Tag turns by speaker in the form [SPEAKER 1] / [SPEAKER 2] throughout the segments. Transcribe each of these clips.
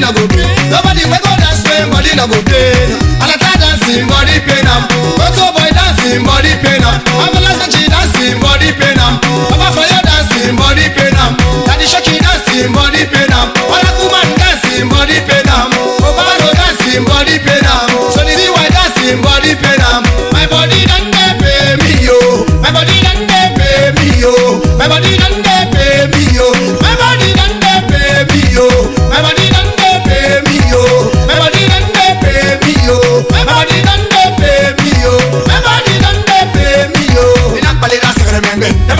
[SPEAKER 1] no go pain. Nobody wey go dance when body no go pain. Alata dancing body pain am. Oto boy dancing body pain am. Amalasachi dancing body pain am. Baba Fayo dancing body pain am. Daddy Shoki dancing body pain am. Olakuman dancing body pain am. Obaro dancing body pain am. Sonny Ziwa dancing body pain am. My body don't dey pay me yo. My body don't dey pay me yo. My body don't tremendamente.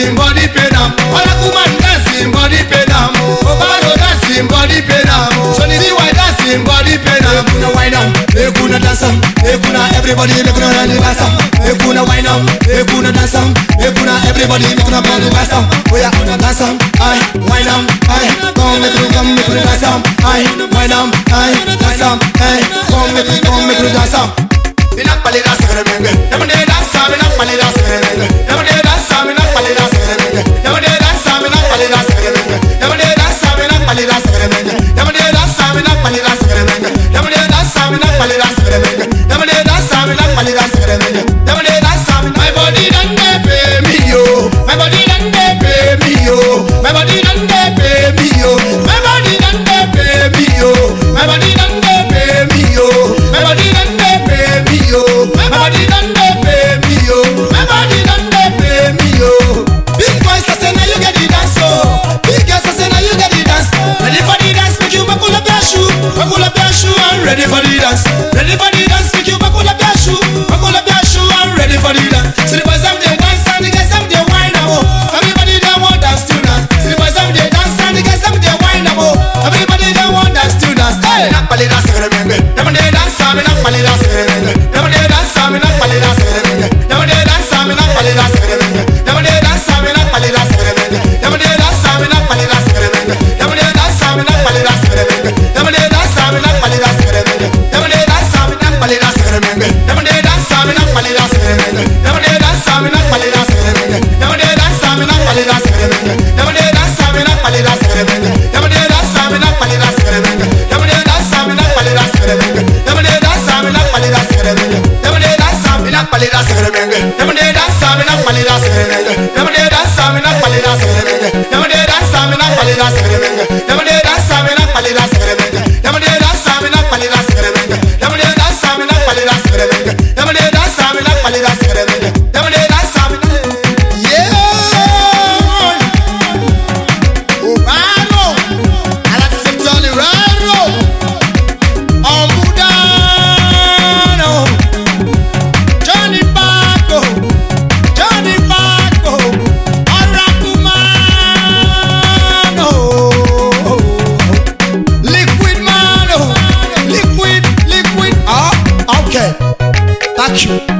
[SPEAKER 1] somebody pay them. Ola woman that somebody pay them. Obaro that somebody pay them. Sonny D why that somebody pay them. Ekuna wine up, ekuna dance up, ekuna everybody make una run the bass up. Ekuna wine up, ekuna dance up, ekuna everybody make una run the bass up. Oya una dance up, I wine up, I come make una come make una dance up. I wine up, I dance up, I come make una come make una dance up. Inak palira sagramenga. ready for the dance. Ready for the dance, make you buckle up your shoe. Buckle up your shoe, I'm ready for the dance. See the boys have their dance and the guys have their wine now. Oh, Everybody that want dance to dance. See the boys have their dance and the guys have their wine now. Oh, Everybody that want dance to dance. Hey, not pali dance, I'm gonna bang it. Never did dance, I'm not pali dance, I'm gonna bang it. Never did dance, I'm not pali dance, I'm gonna bang it. Never did dance, I'm not pali dance, I'm gonna bang it. Never did I'm not pali dance, I'm. Never did I'm not pali dance, I'm. Never did I'm not pali palera. you